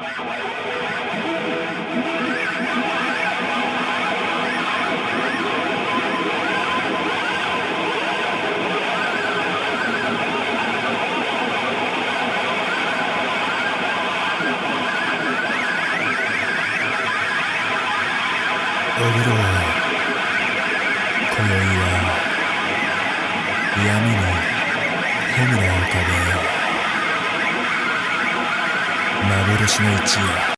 おぐろ今宵は闇に穂村を浮かべ幻の一夜。恋の声